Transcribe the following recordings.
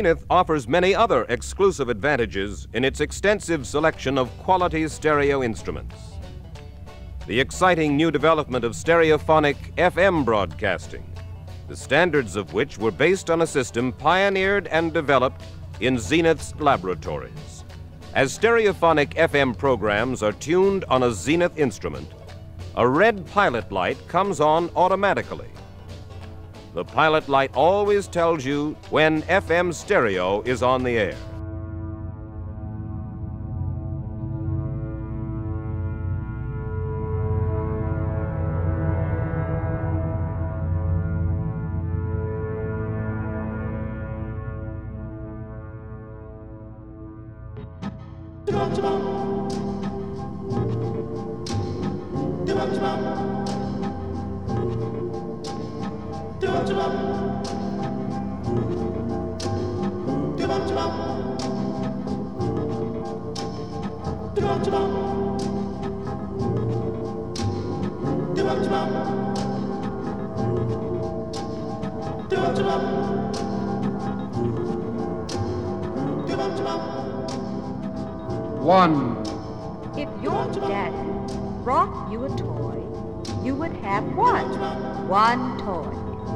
Zenith offers many other exclusive advantages in its extensive selection of quality stereo instruments. The exciting new development of stereophonic FM broadcasting, the standards of which were based on a system pioneered and developed in Zenith's laboratories. As stereophonic FM programs are tuned on a Zenith instrument, a red pilot light comes on automatically the pilot light always tells you when FM stereo is on the air.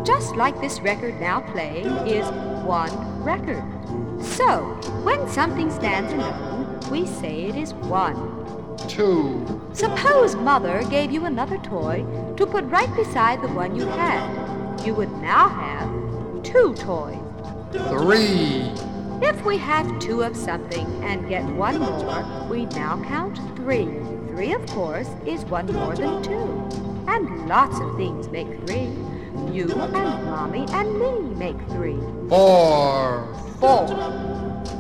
Just like this record now playing is one record. So, when something stands alone, we say it is one. Two. Suppose Mother gave you another toy to put right beside the one you had. You would now have two toys. Three. If we have two of something and get one more, we now count three. Three, of course, is one more than two. And lots of things make three. You and Mommy and me make three. Four. Four.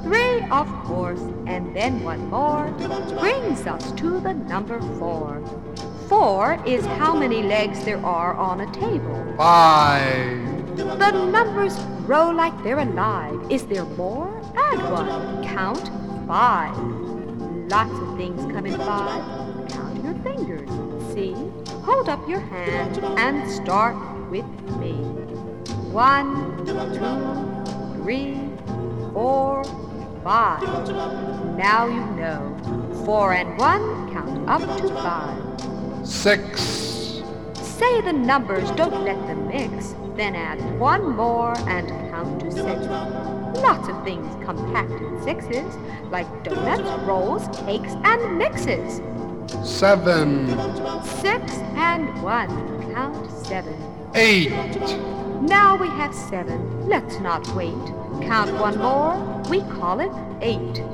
Three, of course, and then one more brings us to the number four. Four is how many legs there are on a table. Five. The numbers grow like they're alive. Is there more? Add one. Count five. Lots of things come in five. Count your fingers. See? Hold up your hand and start with me. One, two, three, four, five. Now you know. Four and one count up to five. Six. Say the numbers, don't let them mix. Then add one more and count to six. Lots of things come packed in sixes, like donuts, rolls, cakes, and mixes. Seven. Six and one, count seven. Eight. Now we have seven. Let's not wait. Count one more. We call it eight.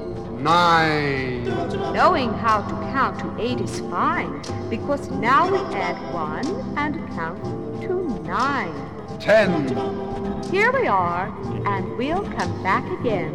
Nine. Knowing how to count to eight is fine, because now we add one and count to nine. Ten. Here we are, and we'll come back again,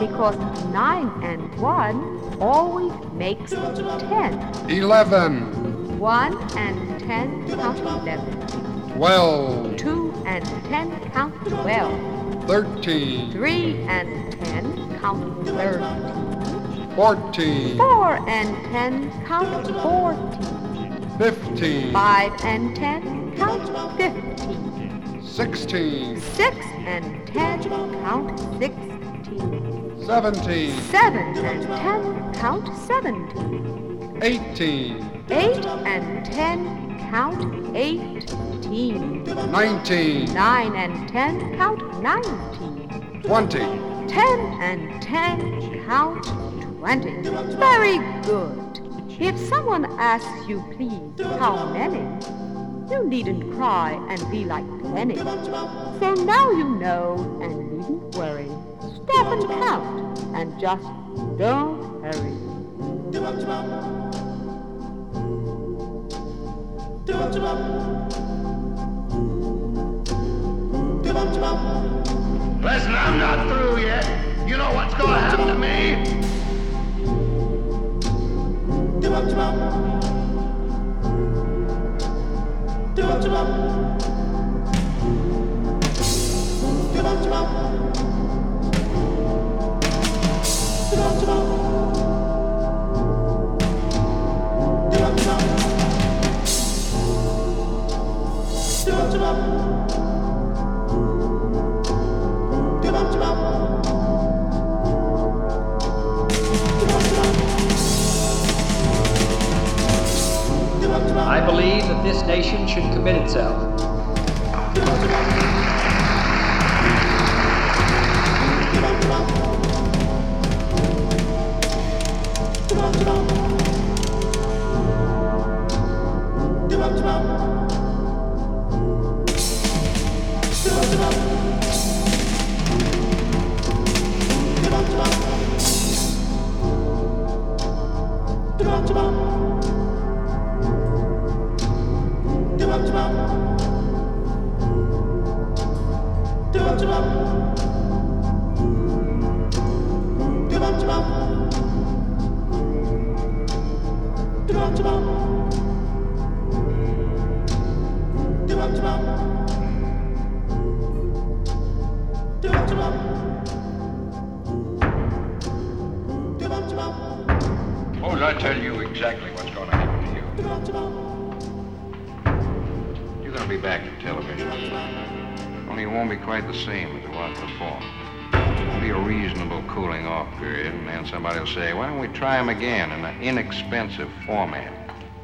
because nine and one always makes ten. Eleven. One and ten count eleven. Twelve. Two and ten count twelve. Thirteen. Three and ten count thirteen. Fourteen. Four and ten count fourteen. Fifteen. Five and ten count fifteen. Sixteen. Six and ten count sixteen. Seventeen. Seven and ten count seventeen. Eighteen. Eight and ten count eighteen. Nineteen. Nine and ten count nineteen. Twenty. Ten and ten count twenty. Very good. If someone asks you, please, how many, you needn't cry and be like Penny. So now you know and needn't worry. Stop and count and just don't hurry. Listen, I'm not through yet. You know what's gonna happen to me? Do up, do up. Do up, do up. Believe that this nation should commit itself.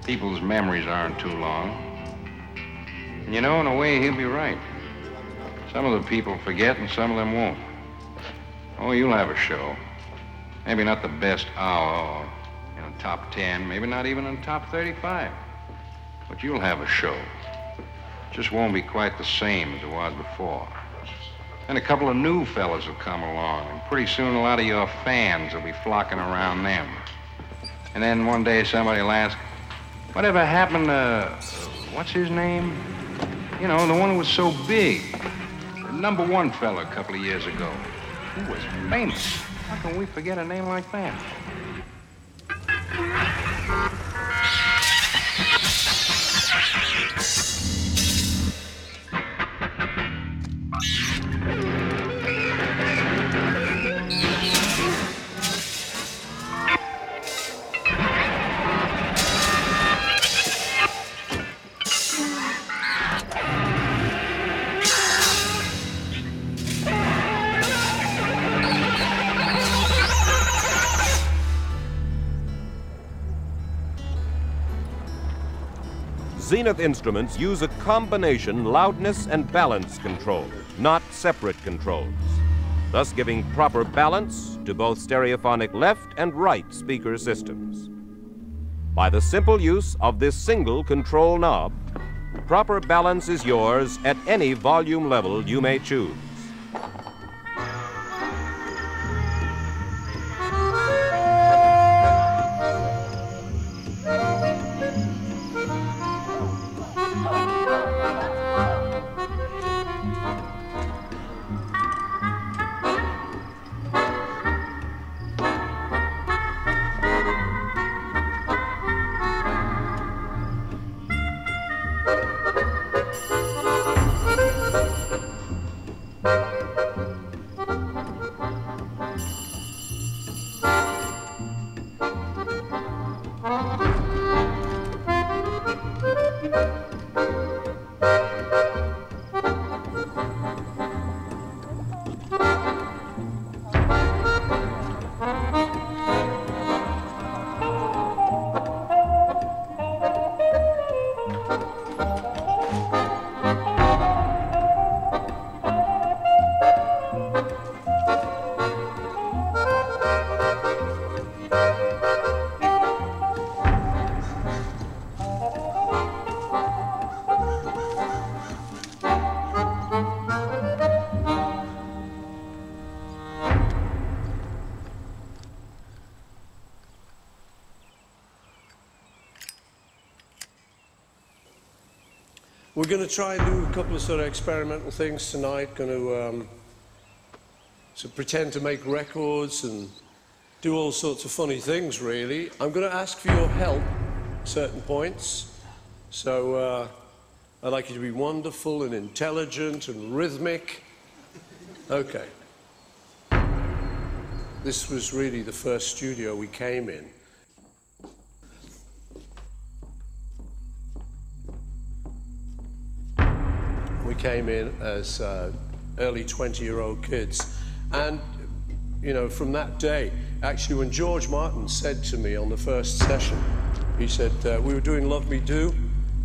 People's memories aren't too long. And you know, in a way, he'll be right. Some of the people forget, and some of them won't. Oh, you'll have a show. Maybe not the best hour in the top 10, maybe not even in the top 35. But you'll have a show. Just won't be quite the same as it was before. And a couple of new fellas will come along, and pretty soon a lot of your fans will be flocking around them. And then one day somebody will ask, whatever happened to, what's his name? You know, the one who was so big. The number one fella a couple of years ago. Who was famous. How can we forget a name like that? Zenith instruments use a combination loudness and balance control, not separate controls, thus giving proper balance to both stereophonic left and right speaker systems. By the simple use of this single control knob, proper balance is yours at any volume level you may choose. Going to try and do a couple of sort of experimental things tonight. Going to um, to pretend to make records and do all sorts of funny things, really. I'm going to ask for your help at certain points. So uh, I'd like you to be wonderful and intelligent and rhythmic. Okay. This was really the first studio we came in. Came in as uh, early 20 year old kids. And, you know, from that day, actually, when George Martin said to me on the first session, he said, uh, We were doing Love Me Do,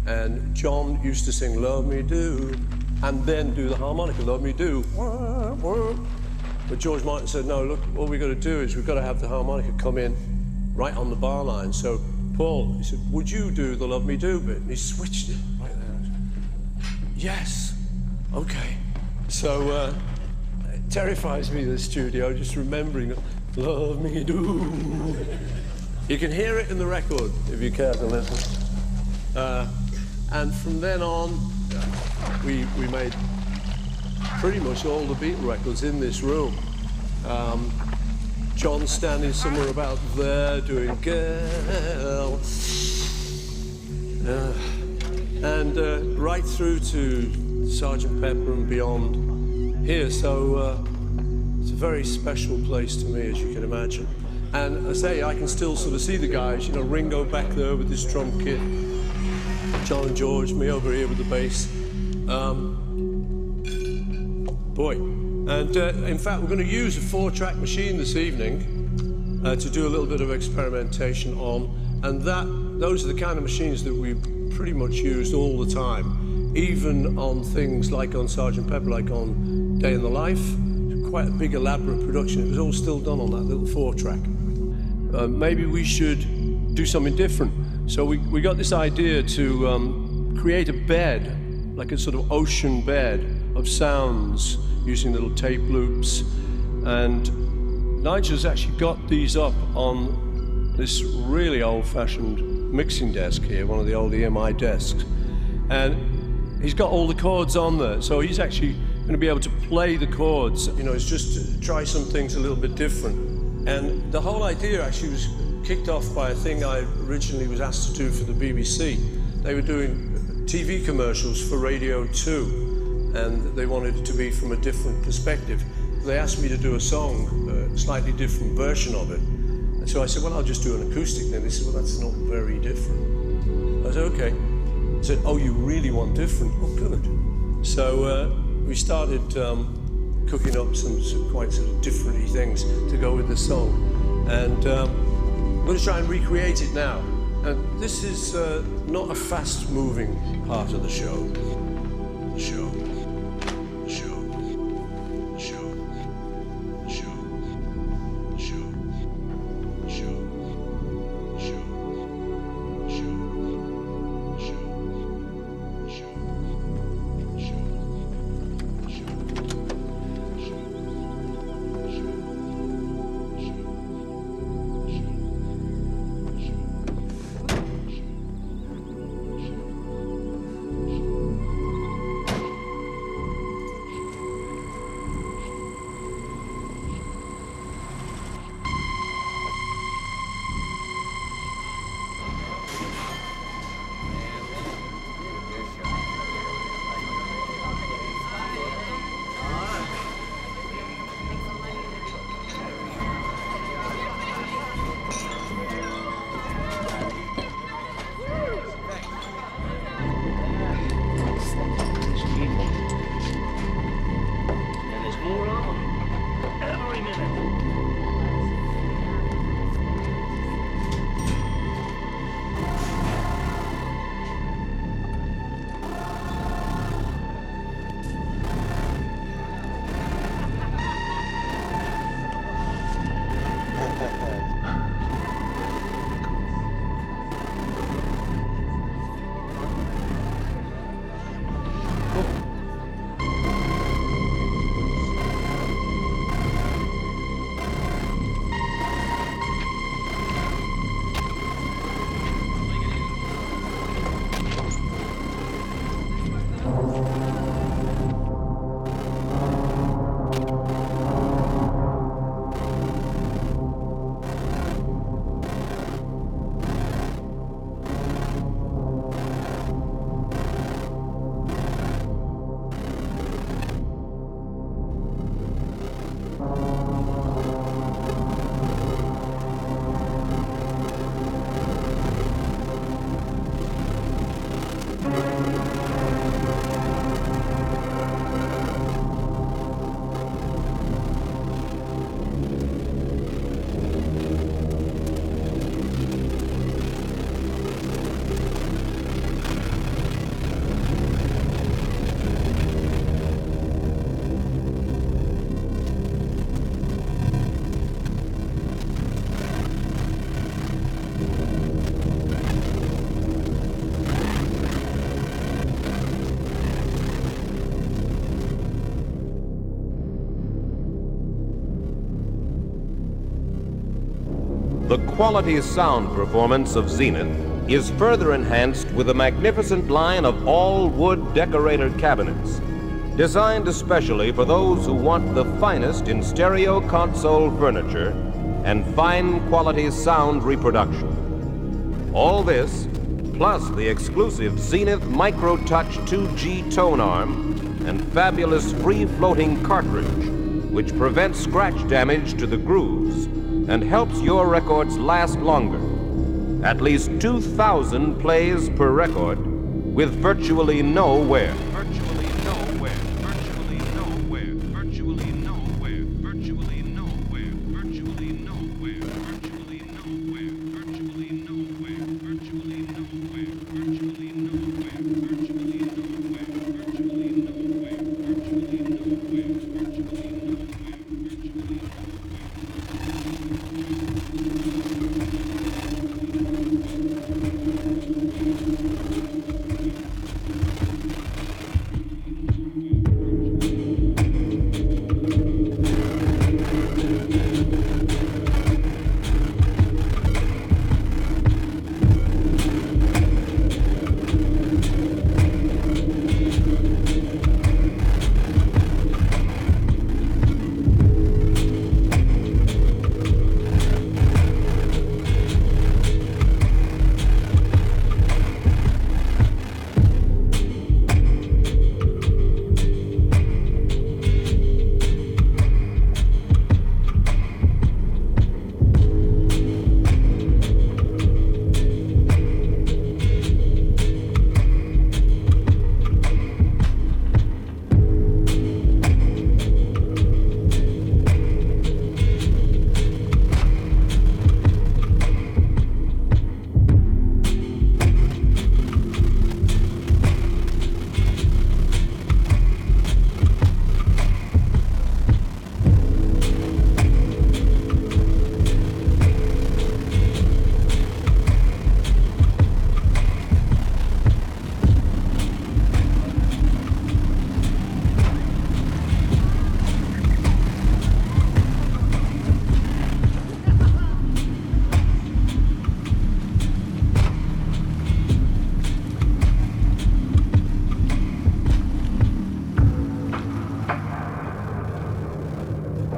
and John used to sing Love Me Do, and then do the harmonica, Love Me Do. But George Martin said, No, look, all we've got to do is we've got to have the harmonica come in right on the bar line. So, Paul, he said, Would you do the Love Me Do bit? And he switched it right there. Yes. Okay. So uh, it terrifies me, the studio, just remembering Love Me Do. You can hear it in the record if you care to listen. Uh, and from then on, we, we made pretty much all the Beatle records in this room. Um, John standing somewhere about there doing Girl. Uh, and uh, right through to Sergeant Pepper and beyond here. So uh, it's a very special place to me, as you can imagine. And I say, I can still sort of see the guys, you know, Ringo back there with his drum kit, John and George, me over here with the bass. Um, boy. And uh, in fact, we're going to use a four track machine this evening uh, to do a little bit of experimentation on. And that, those are the kind of machines that we pretty much used all the time, even on things like on Sergeant Pepper, like on Day in the Life. Quite a big, elaborate production. It was all still done on that little four track. Uh, maybe we should do something different. So we, we got this idea to um, create a bed, like a sort of ocean bed of sounds using little tape loops. And Nigel's actually got these up on this really old fashioned mixing desk here, one of the old EMI desks. And he's got all the chords on there, so he's actually going to be able to play the chords. You know, it's just to try some things a little bit different. And the whole idea actually was kicked off by a thing I originally was asked to do for the BBC. They were doing TV commercials for Radio 2, and they wanted it to be from a different perspective. They asked me to do a song, a slightly different version of it. And so I said, well, I'll just do an acoustic then. They said, well, that's not very different. I said, okay. Said, oh, you really want different? Oh, good. So uh, we started um, cooking up some, some, quite sort of differenty things to go with the song. And um, I'm going to try and recreate it now. And this is uh, not a fast moving part of the show. The show. Quality sound performance of Zenith is further enhanced with a magnificent line of all wood decorated cabinets, designed especially for those who want the finest in stereo console furniture and fine quality sound reproduction. All this, plus the exclusive Zenith Micro Touch 2G tone arm and fabulous free floating cartridge, which prevents scratch damage to the grooves and helps your records last longer. At least 2,000 plays per record with virtually no wear.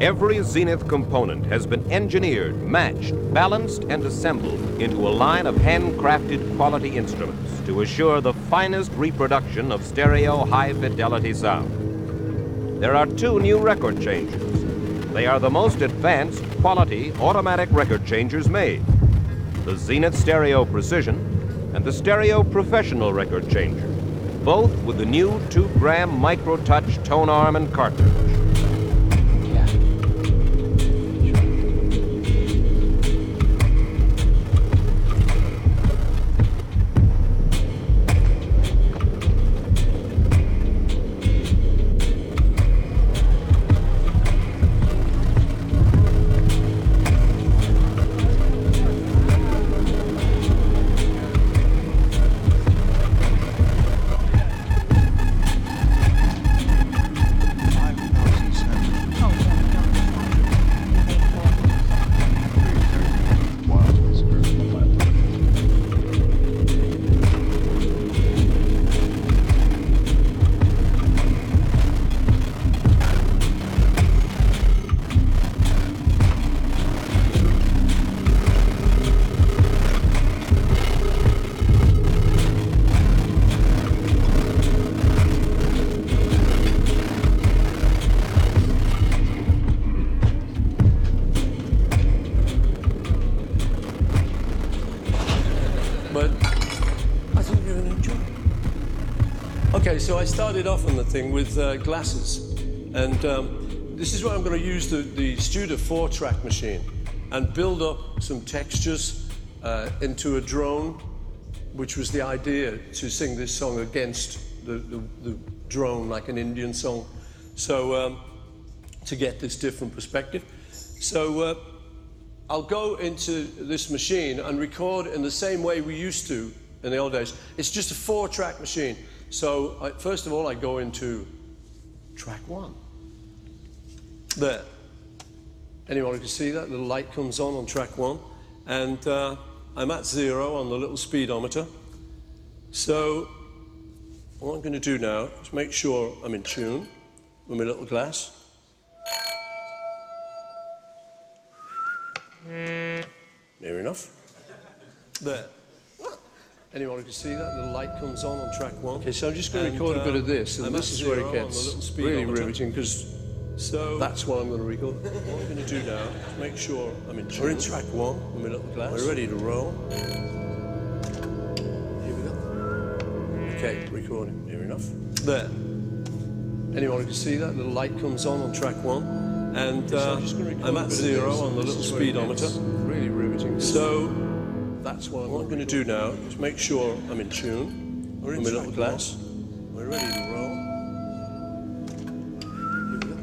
Every Zenith component has been engineered, matched, balanced, and assembled into a line of handcrafted quality instruments to assure the finest reproduction of stereo high fidelity sound. There are two new record changers. They are the most advanced quality automatic record changers made the Zenith Stereo Precision and the Stereo Professional record changer, both with the new 2 gram micro touch tone arm and cartridge. I started off on the thing with uh, glasses, and um, this is where I'm going to use the, the Studer 4 track machine and build up some textures uh, into a drone, which was the idea to sing this song against the, the, the drone, like an Indian song. So, um, to get this different perspective. So, uh, I'll go into this machine and record in the same way we used to in the old days. It's just a four track machine. So, I, first of all, I go into track one. There. Anyone can see that? The light comes on on track one. and uh, I'm at zero on the little speedometer. So what I'm going to do now is make sure I'm in tune with my little glass. Near enough. There. Anyone who can see that? The light comes on on track one. Okay, so I'm just going to record a bit uh, of this, and I'm this is where it gets really riveting because So that's what I'm going to record. what I'm going to do now is make sure I'm in tune. We're in track one my little glass. We're ready to roll. Here we go. Okay, recording. Near enough. There. Anyone who can see that? The light comes on on track one. And So uh, I'm just going to I'm at zero on the little this is where it speedometer. Really riveting. So that's what I'm what I'm going to do now is make sure I'm in tune We're in track little glass. We're ready to roll. Here we go.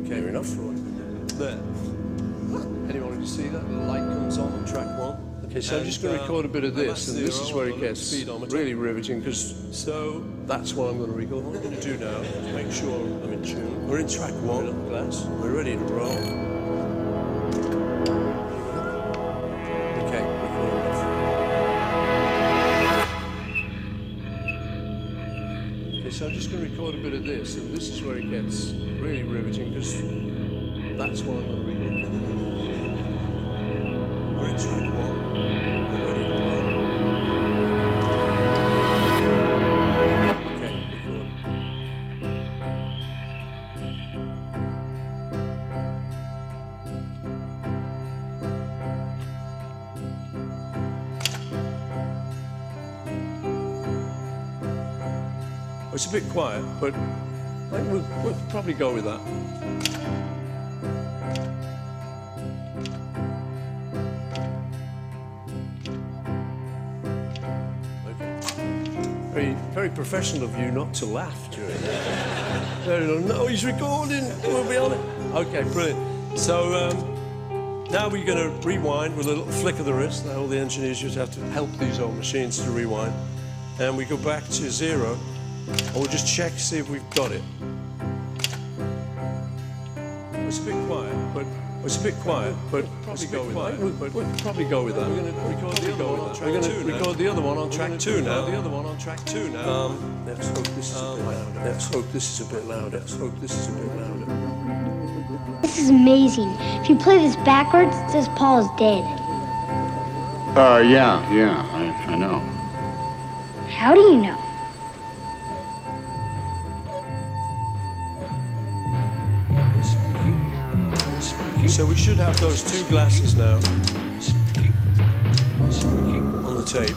Okay, Near enough. There. Anyone who can see that? The light comes on on track one. Okay, so I'm just going to uh, record a bit of this, and this is where it gets really riveting because So that's what I'm going to record. what I'm going to do now is make sure I'm in tune. We're in track one. Little glass. We're ready to roll. Record a bit of this, and this is where it gets really riveting because that's what I'm to record. We're one. It's a bit quiet, but I think we'll, we'll probably go with that. Very, very professional of you not to laugh during that. Very no, no, he's recording. We'll be on it. Okay, brilliant. So um, now we're going to rewind with a little flick of the wrist. Now all the engineers just have to help these old machines to rewind, and we go back to zero, and we'll just check see if we've got it. It's a bit quiet, but it's a bit quiet, but probably go with that. We'll, we'll probably go with that. We're going to record the other one on track We're going to record the other one on track two now. The other one on track two now. Um, let's hope this is a bit louder. Let's hope this is a bit louder. Let's hope this is a bit louder. This is amazing. If you play this backwards, it says Paul is dead. Uh, yeah, yeah, I, I know. How do you know? So we should have those two glasses now. On the tape.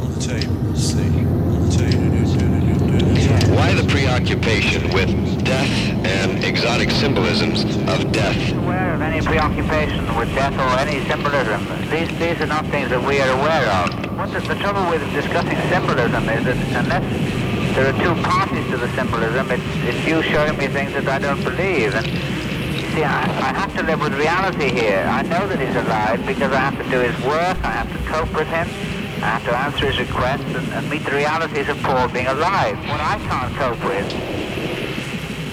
On the tape. See. On the tape. Why the preoccupation with death and exotic symbolisms of death? aware of any preoccupation with death or any symbolism. These, these are not things that we are aware of. What the, the trouble with discussing symbolism is that unless there are two parties to the symbolism, it's, it's you showing me things that I don't believe. And you see, I, I have to live with reality here. I know that he's alive because I have to do his work, I have to cope with him, I have to answer his requests and, and meet the realities of Paul being alive. What I can't cope with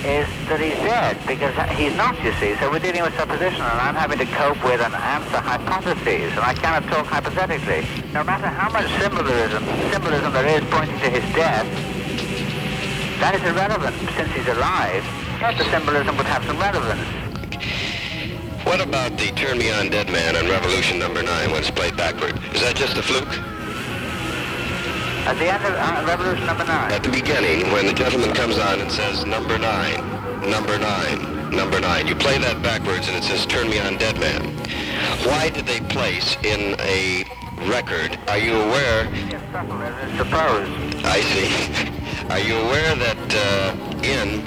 is that he's dead because he's not, you see. So we're dealing with supposition, and I'm having to cope with and answer hypotheses, and I cannot talk hypothetically. No matter how much symbolism, symbolism there is pointing to his death, that is irrelevant since he's alive. Yet the symbolism would have some relevance. What about the Turn Me On Dead Man on Revolution Number 9 when it's played backward? Is that just a fluke? At the end of uh, Revolution Number Nine. At the beginning, when the gentleman comes on and says number 9, number 9, number 9, you play that backwards and it says Turn Me On Dead Man. Why did they place in a record, are you aware Yes, subtle, as is supposed. I see. Are you aware that uh, in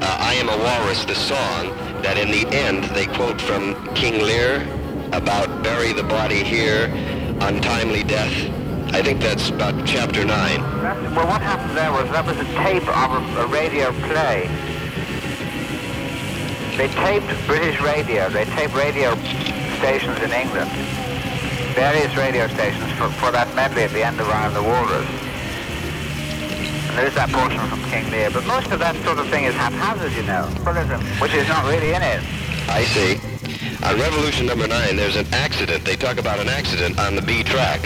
uh, I Am a Walrus, the song, that in the end they quote from King Lear about bury the body here, untimely death? I think that's about chapter 9. That's, well, what happened there was that was a tape of a, a radio play. They taped British radio. They taped radio stations in England, various radio stations for, for that medley at the end of I the Walrus. There is that portion from King Lear, but most of that sort of thing is haphazard, you know, which is not really in it. I see. On Revolution number nine, there's an accident. They talk about an accident on the B track.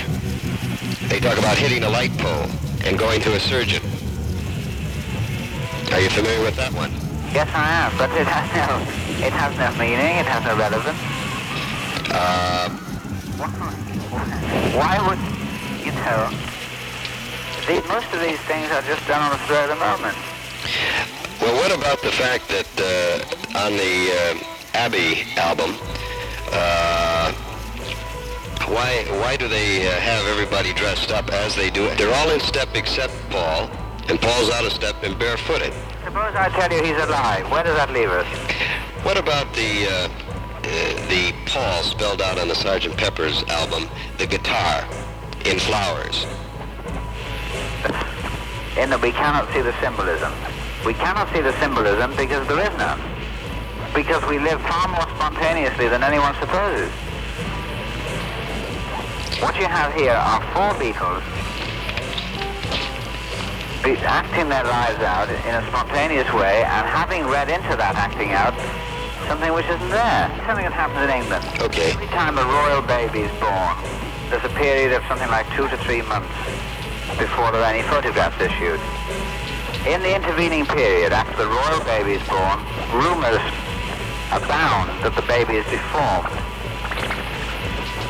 They talk about hitting a light pole and going to a surgeon. Are you familiar with that one? Yes, I am, but it has no, it has no meaning, it has no relevance. Uh, Why would, you know, the, most of these things are just done on the spur of the moment. well, what about the fact that uh, on the uh, Abbey album, uh, why why do they uh, have everybody dressed up as they do? They're all in step except Paul, and Paul's out of step and barefooted. Suppose I tell you he's alive, where does that leave us? What about the uh, uh, the Paul spelled out on the Sergeant Pepper's album, the guitar in flowers? In that we cannot see the symbolism. We cannot see the symbolism because there is none. Because we live far more spontaneously than anyone supposes. What you have here are four Beatles be- acting their lives out in a spontaneous way and having read into that acting out something which isn't there. Something that happens in England. Okay. Every time a royal baby is born, there's a period of something like two to three months before there are any photographs issued. In the intervening period, after the royal baby is born, rumors abound that the baby is deformed.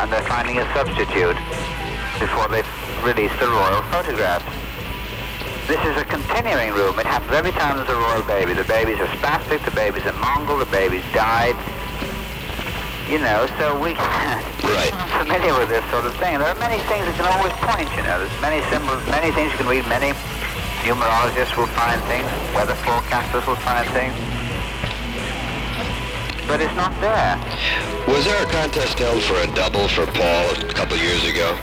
And they're finding a substitute before they release the royal photographs. This is a continuing rumour. It happens every time there's a royal baby. The babies are spastic, the babies are Mongol, the babies died. You know, so we Right. I'm familiar with this sort of thing. There are many things that can always point, you know. There's many symbols, many things you can read. Many numerologists will find things. Weather forecasters will find things. But it's not there. Was there a contest held for a double for Paul a couple years ago?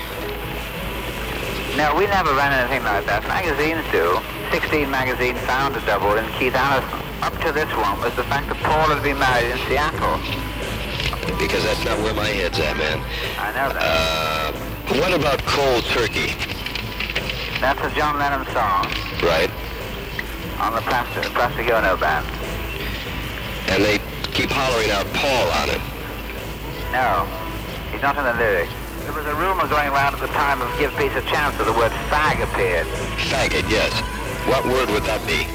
No, we never ran anything like that. Magazines do. 16 magazine found a double in Keith Allison. Up to this one was the fact that Paul had been married in Seattle. Because that's not where my head's at, man. I know that. Uh, what about cold turkey? That's a John Lennon song Right. on the Plastic, Plastic Ono band. And they keep hollering out Paul on it. No, he's not in the lyrics. There was a rumor going around at the time of Give Peace a Chance that the word fag appeared. Faggot, yes. What word would that be?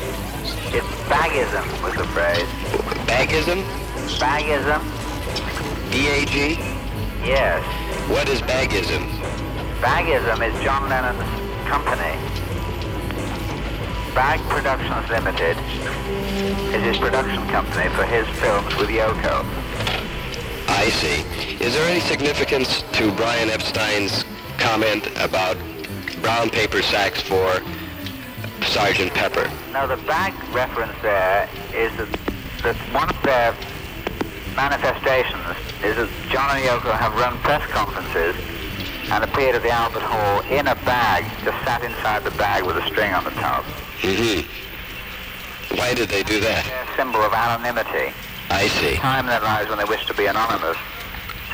It's bagism was the phrase. Bagism? Bagism? B-A-G? Yes. What is bagism? Bagism is John Lennon's company. Bag Productions Limited is his production company for his films with Yoko. I see. Is there any significance to Brian Epstein's comment about brown paper sacks for Sergeant Pepper? Now the bag reference there is that, that one of their manifestations is that John and Yoko have run press conferences and appeared at the Albert Hall in a bag, just sat inside the bag with a string on the top. Mm-hmm. Why did they do that? Their symbol of anonymity. I see. Time in their lives when they wish to be anonymous.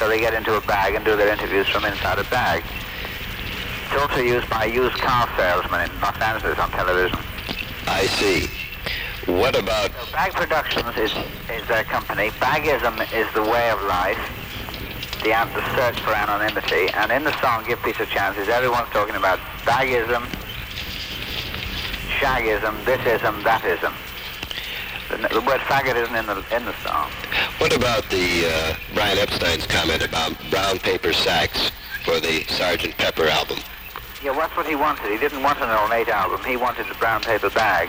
So they get into a bag and do their interviews from inside a bag. It's also used by used car salesmen in Los Angeles on television. I see. What about So Bag Productions is, is their company. Bagism is the way of life. The, search for anonymity. And in the song Give Peace a Chance is everyone's talking about bagism, shagism, thisism, thatism. The, the word faggot isn't in the, in the song. what about the uh, Brian Epstein's comment about brown paper sacks for the Sergeant Pepper album? Yeah, that's what he wanted. He didn't want an ornate album. He wanted the brown paper bag.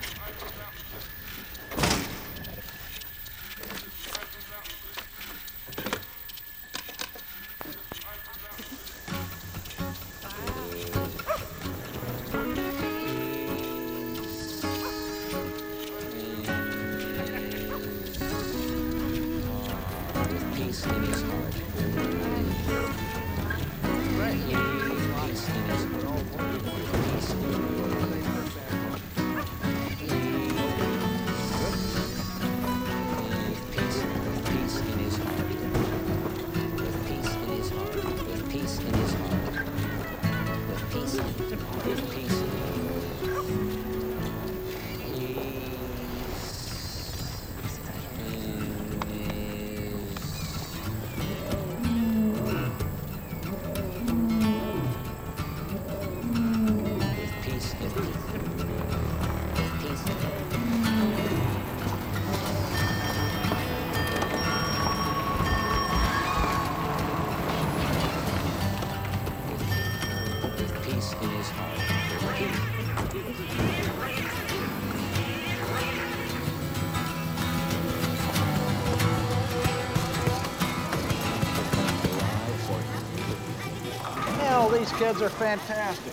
kids are fantastic.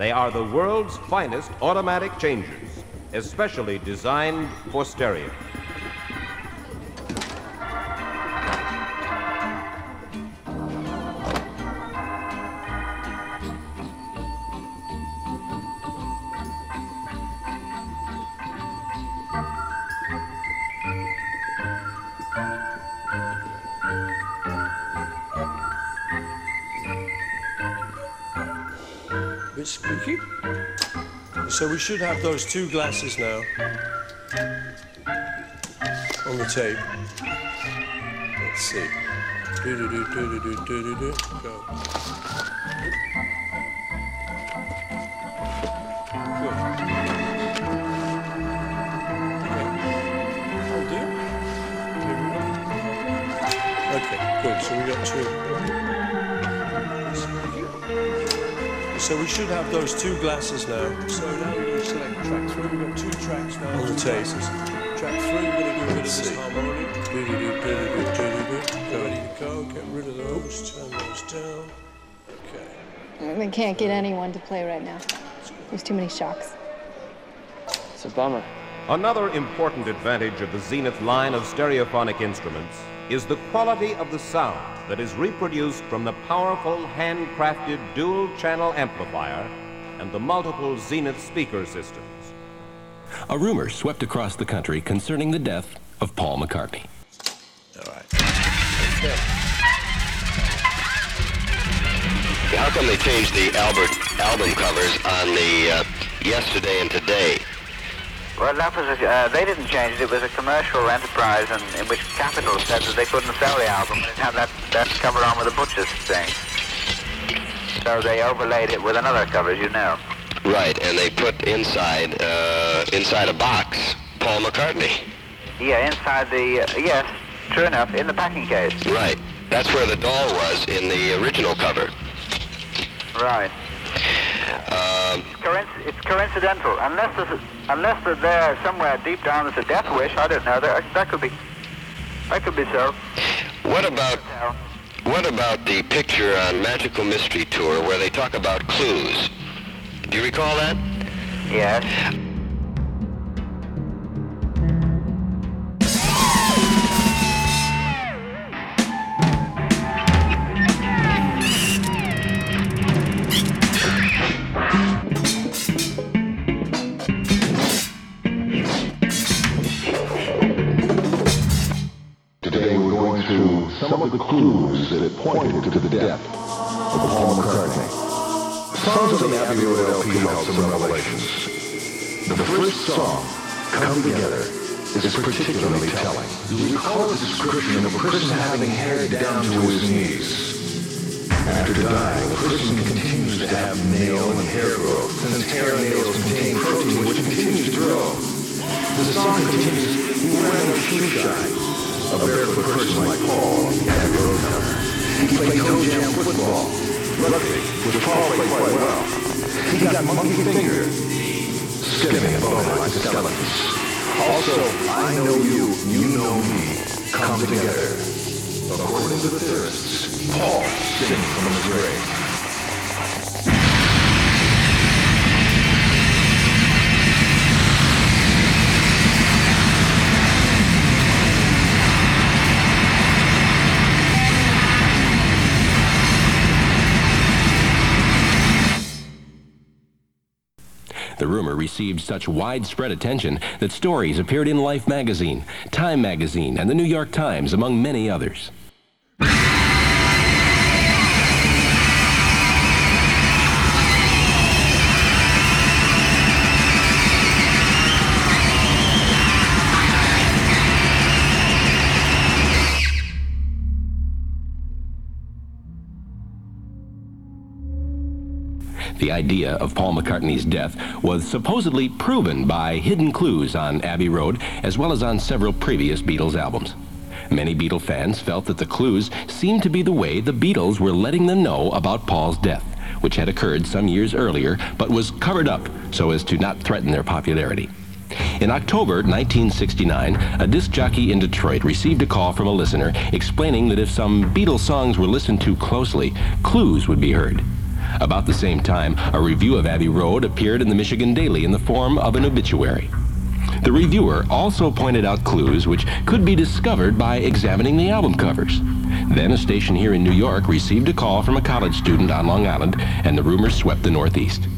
They are the world's finest automatic changers, especially designed for stereo. Should have those two glasses now on the tape. Let's see. Do do do do do do do do. Go. Okay, good. So we got two. So we should have those two glasses now. So now two tracks now. On the tape. Track three, we're going to do a bit of this harmonic. Go, ready to go. Get rid of those. Turn those down. Okay. They can't get anyone to play right now. There's too many shocks. It's a bummer. Another important advantage of the Zenith line of stereophonic instruments is the quality of the sound that is reproduced from the powerful handcrafted dual channel amplifier and the multiple Zenith speaker systems. A rumor swept across the country concerning the death of Paul McCartney. All right. How come they changed the Albert album covers on the uh, yesterday and today? Well, that was a, uh, they didn't change it. It was a commercial enterprise in, in which Capitol said that they couldn't sell the album. It had that, that cover on with a butcher's thing. So they overlaid it with another cover, as you know. Right, and they put inside uh, inside a box Paul McCartney. Yeah, inside the, uh, yes, true enough, in the packing case. Right, that's where the doll was in the original cover. Right. Um, It's, coinc- it's coincidental. Unless there's unless they're there somewhere deep down there's a death wish, I don't know. That, that could be, that could be so. what about what about the picture on Magical Mystery Tour where they talk about clues? Do you recall that? Yes. Today we're going through some of the clues that have pointed to the death of Paul McCartney. Songs on the Abbey Road LP held some revelations. The first song, Come Together, is particularly telling. You recall the description of a person having hair down to his knees. After dying, the person continues to have nail and hair growth, since hair and nails contain protein which continues to grow. The song continues, he wear no shoe shine. A barefoot person like Paul had a road cover. He played toe jam football, He got monkey finger, skimming and bone like skeletons. Also, I know you, you know me, come together. According to the theorists, Paul sings from his grave. The rumor received such widespread attention that stories appeared in Life magazine, Time magazine, and the New York Times, among many others. The idea of Paul McCartney's death was supposedly proven by hidden clues on Abbey Road as well as on several previous Beatles albums. Many Beatle fans felt that the clues seemed to be the way the Beatles were letting them know about Paul's death, which had occurred some years earlier but was covered up so as to not threaten their popularity. In October 1969, a disc jockey in Detroit received a call from a listener explaining that if some Beatles songs were listened to closely, clues would be heard. About the same time, a review of Abbey Road appeared in the Michigan Daily in the form of an obituary. The reviewer also pointed out clues which could be discovered by examining the album covers. Then a station here in New York received a call from a college student on Long Island, and the rumors swept the Northeast.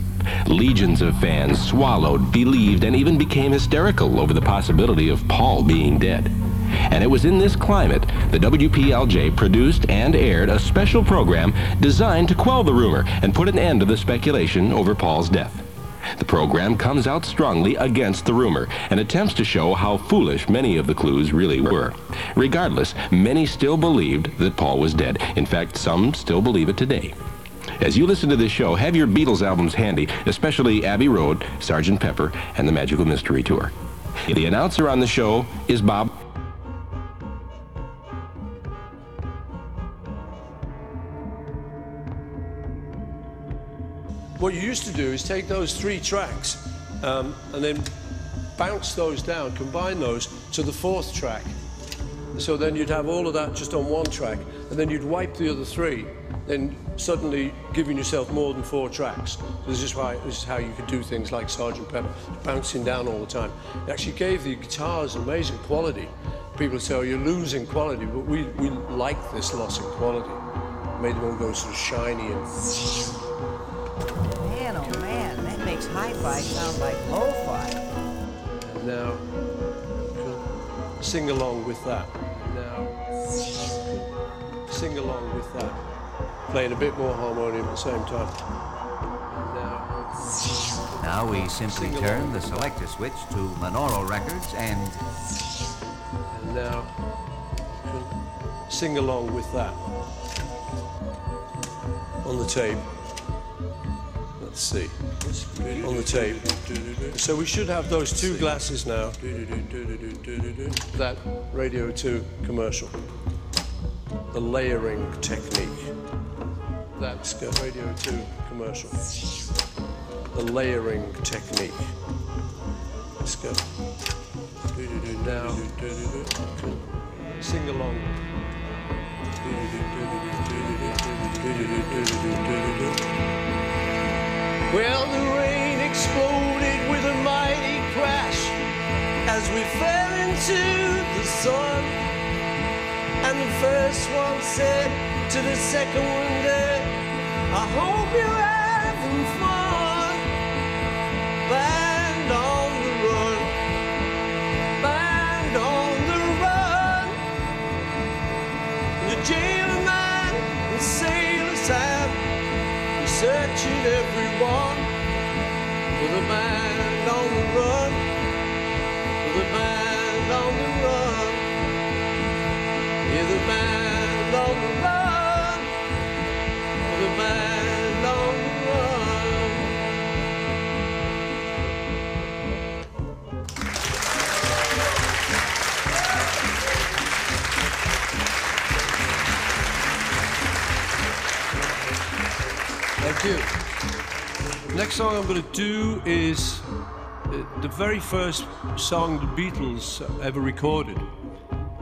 Legions of fans swallowed, believed, and even became hysterical over the possibility of Paul being dead. And it was in this climate the WPLJ produced and aired a special program designed to quell the rumor and put an end to the speculation over Paul's death. The program comes out strongly against the rumor and attempts to show how foolish many of the clues really were. Regardless, many still believed that Paul was dead. In fact, some still believe it today. As you listen to this show, have your Beatles albums handy, especially Abbey Road, Sgt. Pepper, and the Magical Mystery Tour. The announcer on the show is Bob. What you used to do is take those three tracks um, and then bounce those down, combine those to the fourth track. So then you'd have all of that just on one track, and then you'd wipe the other three, then suddenly giving yourself more than four tracks. This is why this is how you could do things like Sergeant Pepper, bouncing down all the time. It actually gave the guitars amazing quality. People say, oh, you're losing quality, but we, we like this loss in quality. Made them all go sort of shiny and Man, oh man, that makes hi-fi sound like lo-fi. And now, sing along with that. Now, sing along with that. Playing a bit more harmonium at the same time. Now, Now we simply turn the selector switch to monaural Records and and now, sing along with that. On the tape. Let's see. On the tape. So we should have those two glasses now. That Radio 2 commercial. The layering technique. That's the Radio 2 commercial. The layering technique. Let's go. Now, sing along. Well, the rain exploded with a mighty crash as we fell into the sun. And the first one said to the second one there, I hope you're having Thank you. Next song I'm going to do is the very first song the Beatles ever recorded.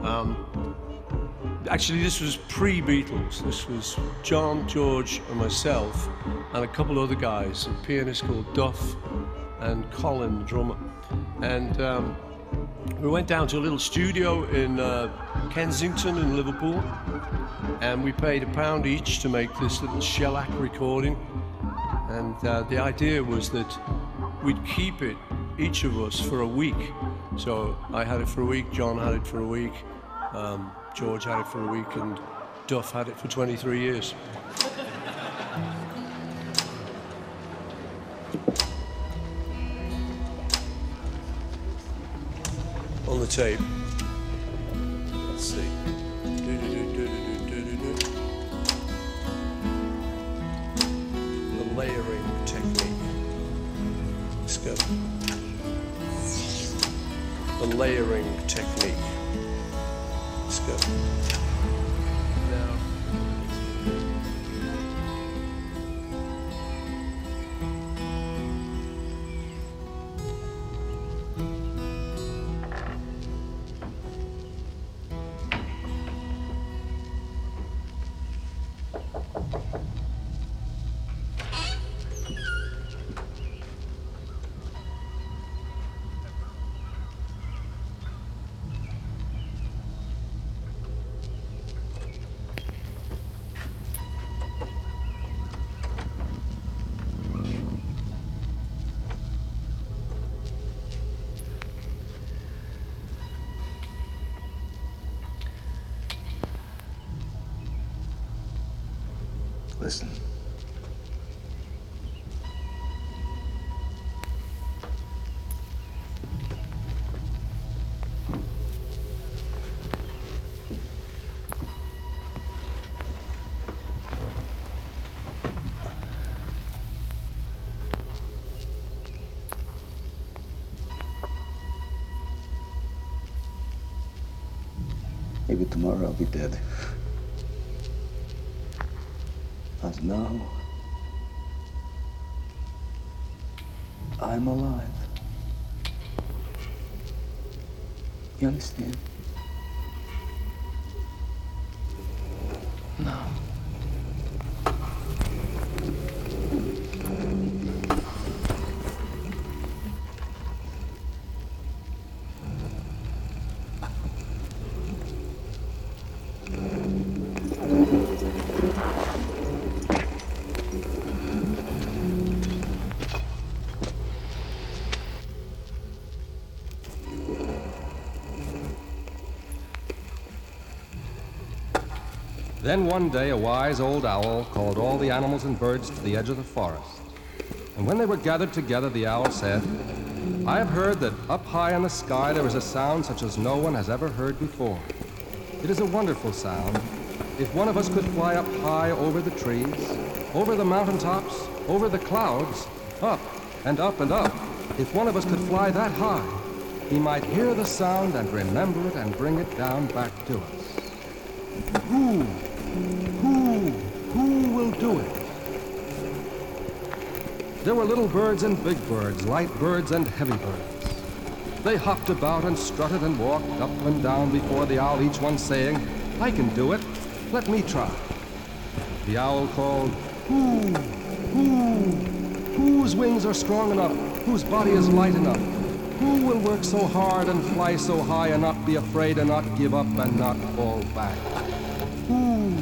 Um, actually, this was pre-Beatles. This was John, George, and myself, and a couple other guys, a pianist called Duff, and Colin, the drummer. And um, we went down to a little studio in uh, Kensington in Liverpool, and we paid a pound each to make this little shellac recording. And uh, the idea was that we'd keep it, each of us, for a week. So I had it for a week, John had it for a week, um, George had it for a week, and Duff had it for 23 years. On the tape. Layering technique. Maybe tomorrow I'll be dead. But now, I'm alive. You understand? Then one day a wise old owl called all the animals and birds to the edge of the forest. And when they were gathered together, the owl said, I have heard that up high in the sky there is a sound such as no one has ever heard before. It is a wonderful sound. If one of us could fly up high over the trees, over the mountaintops, over the clouds, up and up and up, if one of us could fly that high, he might hear the sound and remember it and bring it down back to us. Who, There were little birds and big birds, light birds and heavy birds. They hopped about and strutted and walked up and down before the owl, each one saying, I can do it. Let me try. The owl called, Who, who, whose wings are strong enough, whose body is light enough, who will work so hard and fly so high and not be afraid and not give up and not fall back? Who?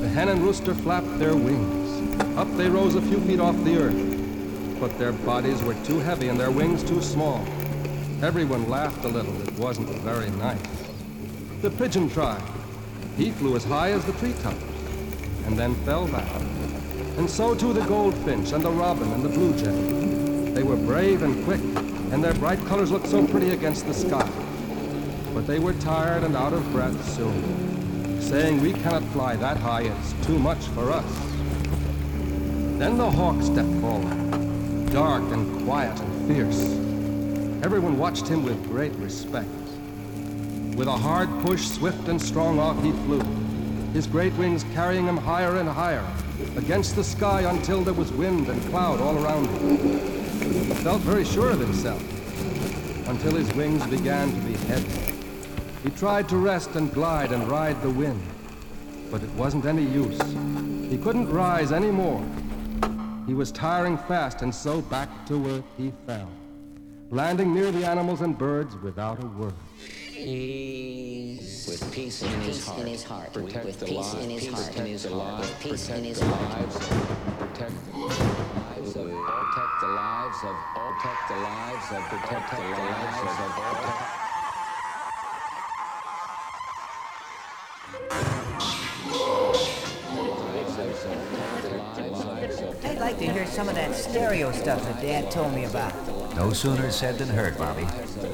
The hen and rooster flapped their wings. Up they rose a few feet off the earth. But their bodies were too heavy and their wings too small. Everyone laughed a little. It wasn't very nice. The pigeon tried. He flew as high as the treetops and then fell back. And so too the goldfinch and the robin and the blue jay. They were brave and quick, and their bright colors looked so pretty against the sky. But they were tired and out of breath soon, saying we cannot fly that high, it's too much for us. Then the hawk stepped forward, dark and quiet and fierce. Everyone watched him with great respect. With a hard push, swift and strong off he flew, his great wings carrying him higher and higher, against the sky until there was wind and cloud all around him. He felt very sure of himself, until his wings began to be heavy. He tried to rest and glide and ride the wind, but it wasn't any use. He couldn't rise any more. He was tiring fast, and so back to earth he fell, landing near the animals and birds without a word. With peace, in, his heart. Protect with the peace lives. in his heart. In his. With peace in his heart. Protect the lives of protect the lives of protect the lives of protect the lives of. I'd like to hear some of that stereo stuff that Dad told me about. No sooner said than heard, Bobby.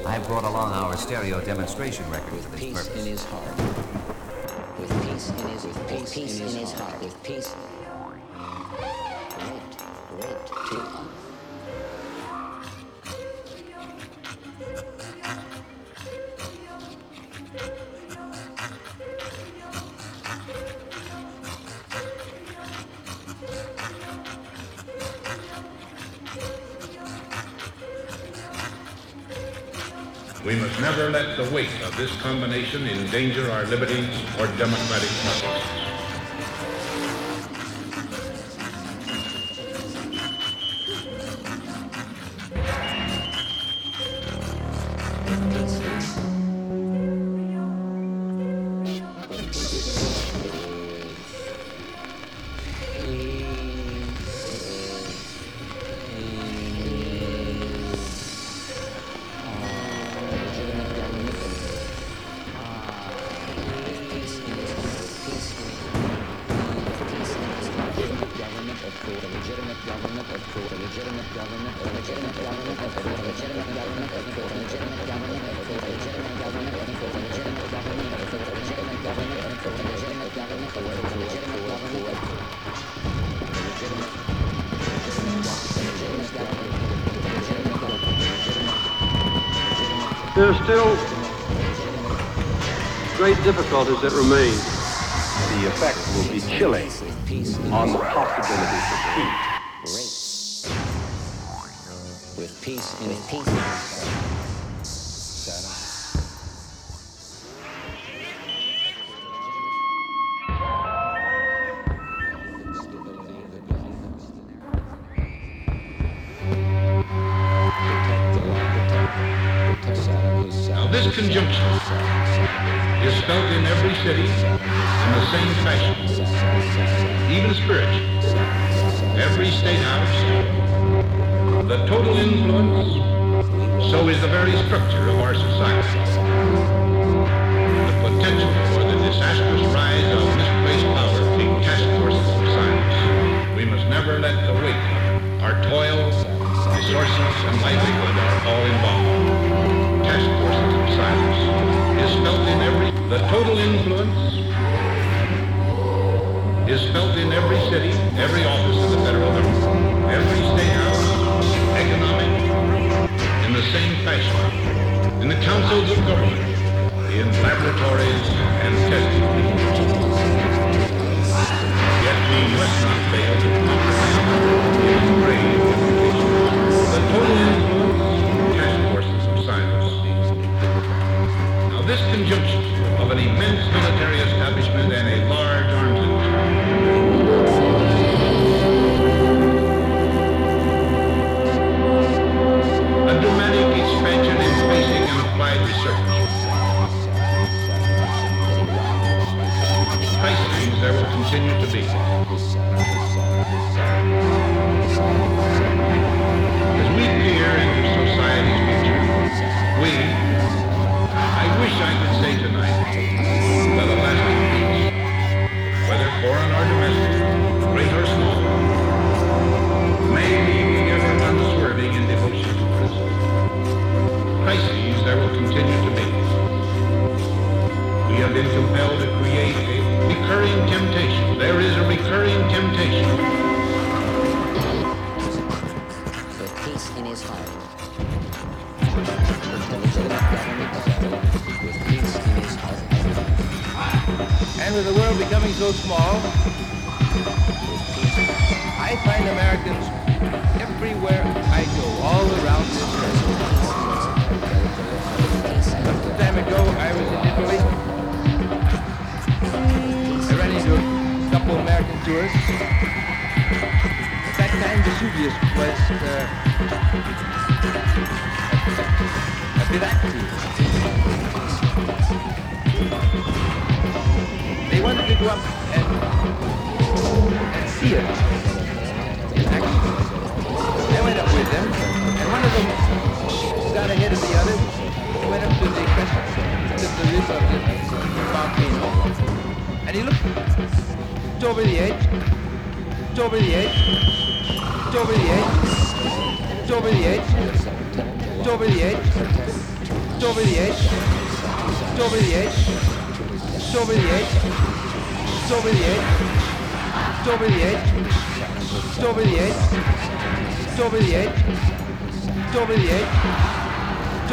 I brought along our stereo demonstration record for this purpose. With peace in his heart, with peace in his heart, with peace. This combination endanger our liberties or democratic process? there are still great difficulties that remain. The effect will be chilling on the possibility of peace. With peace in peace.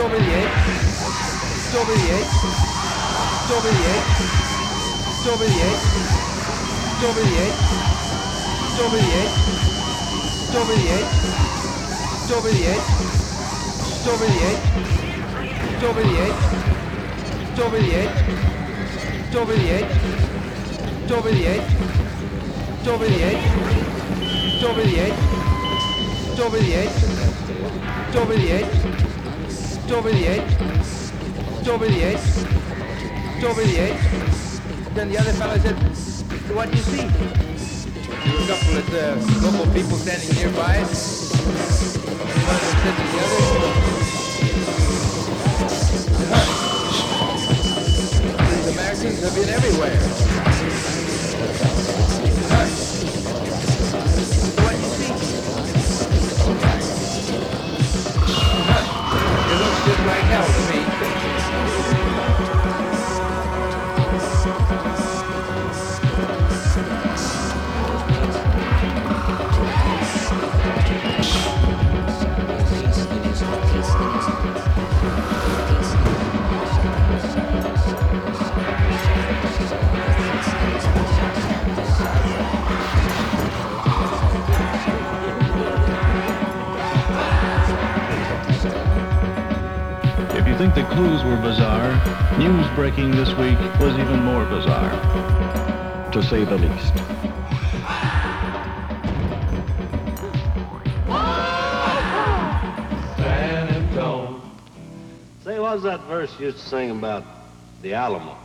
Over the edge, over the edge, Skipped over the edge. Skipped over the edge. Skipped over the edge. Then the other fellow said, what do you see? A couple of uh, local people standing nearby. One said to the other. These Americans have been everywhere. right now me. Think the clues were bizarre, news breaking this week was even more bizarre, to say the least. San Antone. Say, what's that verse you used to sing about the Alamo?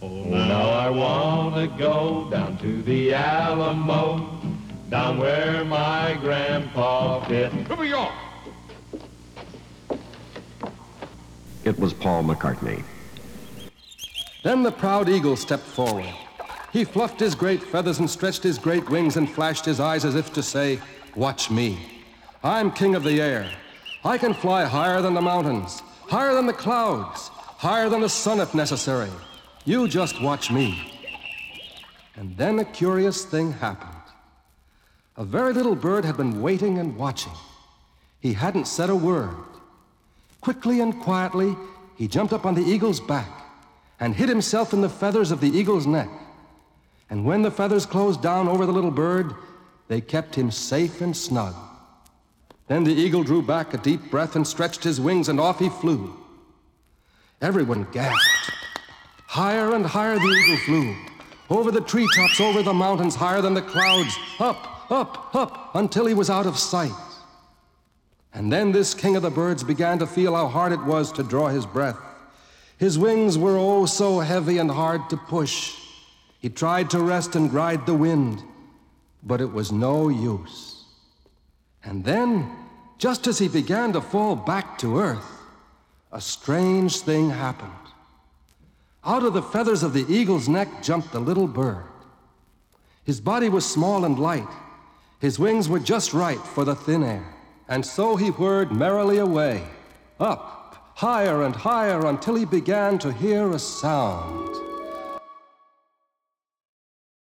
Oh, now I want to go down to the Alamo, down where my grandpa fit. Here we go. It was Paul McCartney. Then the proud eagle stepped forward. He fluffed his great feathers and stretched his great wings and flashed his eyes as if to say, Watch me. I'm king of the air. I can fly higher than the mountains, higher than the clouds, higher than the sun if necessary. You just watch me. And then a curious thing happened. A very little bird had been waiting and watching. He hadn't said a word. Quickly and quietly, he jumped up on the eagle's back and hid himself in the feathers of the eagle's neck. And when the feathers closed down over the little bird, they kept him safe and snug. Then the eagle drew back a deep breath and stretched his wings, and off he flew. Everyone gasped. Higher and higher the eagle flew, over the treetops, over the mountains, higher than the clouds, up, up, up, until he was out of sight. And then this king of the birds began to feel how hard it was to draw his breath. His wings were oh so heavy and hard to push. He tried to rest and ride the wind, but it was no use. And then, just as he began to fall back to earth, a strange thing happened. Out of the feathers of the eagle's neck jumped the little bird. His body was small and light. His wings were just right for the thin air. And so he whirred merrily away, up, higher and higher until he began to hear a sound.